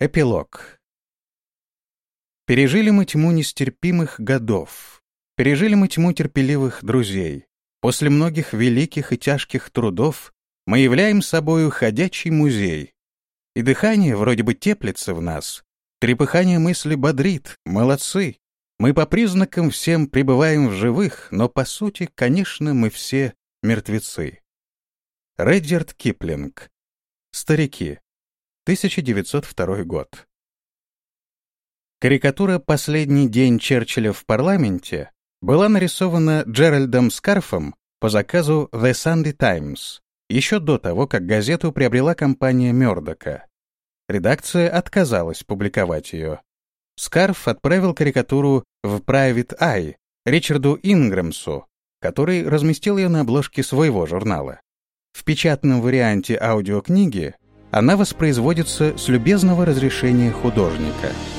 Эпилог. Пережили мы тьму нестерпимых годов. Пережили мы тьму терпеливых друзей. После многих великих и тяжких трудов мы являем собою ходячий музей. И дыхание вроде бы теплится в нас. Трепыхание мысли бодрит. Молодцы. Мы по признакам всем пребываем в живых, но по сути, конечно, мы все мертвецы. Редьярд Киплинг. Старики. 1902 год. Карикатура «Последний день Черчилля в парламенте» была нарисована Джеральдом Скарфом по заказу The Sunday Times еще до того, как газету приобрела компания Мёрдока. Редакция отказалась публиковать ее. Скарф отправил карикатуру в Private Eye Ричарду Ингрэмсу, который разместил ее на обложке своего журнала. В печатном варианте аудиокниги она воспроизводится с любезного разрешения художника —